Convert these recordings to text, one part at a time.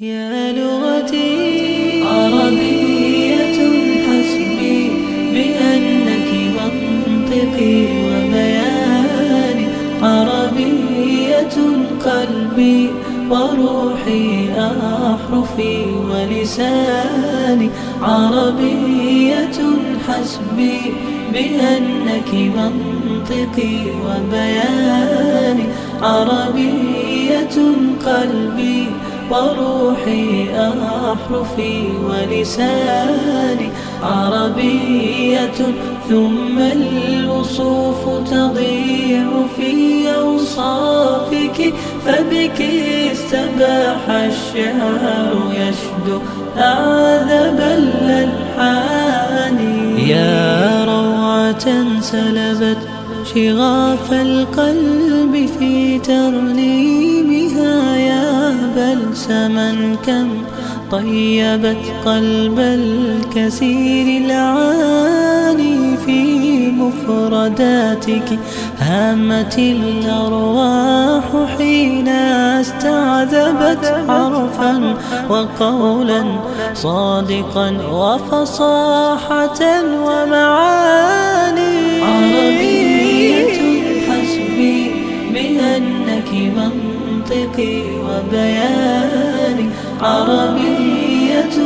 يا لغتي عربية حسبي بأنك منطقي وبياني. عربية قلبي وروحي أحرفي ولساني. عربية حسبي بأنك منطقي وبياني. عربية قلبي وروحي أحرفي ولساني عربية ثم الوصوف تضيع في أوصافك فبك استباح الشعر يشدو أعذب الألحان. يا روعة سلبت شغاف القلب في ترنيمها يا بلسما كم طيبت قلب الكثير العاني في مفرداتك هامت الأرواح حين استعذبت حرفا وقولا صادقا وفصاحة ومعاني. عربية حسبي بأنك منطقي وبياني. عربية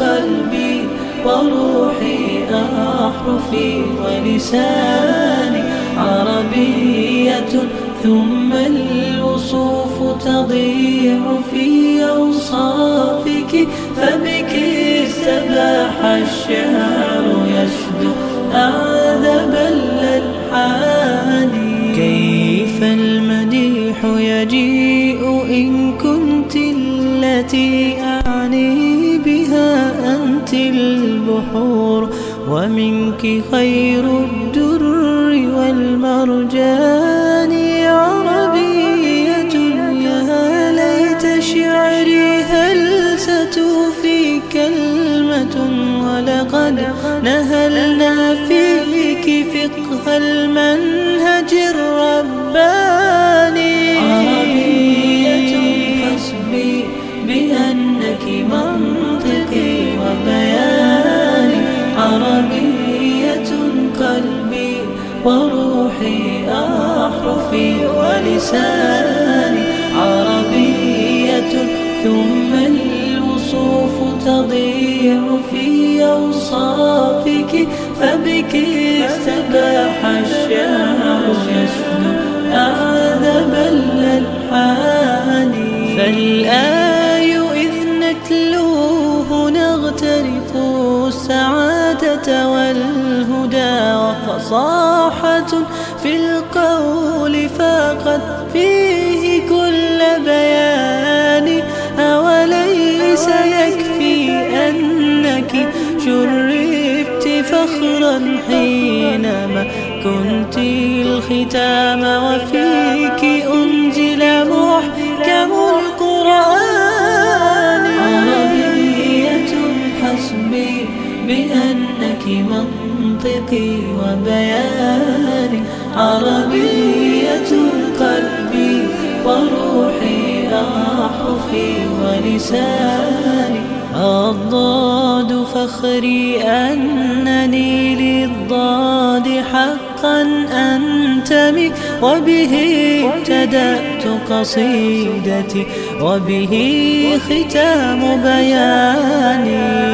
قلبي وروحي أحرفي ولساني عربية ثم الوصوف تضيع في أوصافك فبك استباح الشعر يشدو أعذب الألحان التي أعني بها أنت البحور ومنك خير الدر والمرجان. عربية يا ليت شعري هل ستوفي كلمة؟ ولقد نهلنا فيك فقه المنهج الرباني. وروحي أحرفي ولساني عربية ثم الوصوف تضيع في أوصافك فبك استباح الشعر يشدو أعذب الألحان. فالآي السعادة والهدى وفصاحة في القول فقد فيه كل بيان. أوليس يكفي أنك شرفت فخرا حينما كنت الختام وفيك أنزل محكم منطقي وبياني عربية قلبي وروحي أحرفي ولساني. الضاد فخري أنني للضاد حقا أنتمي وبه ابتدأت قصيدتي وبه ختام بياني.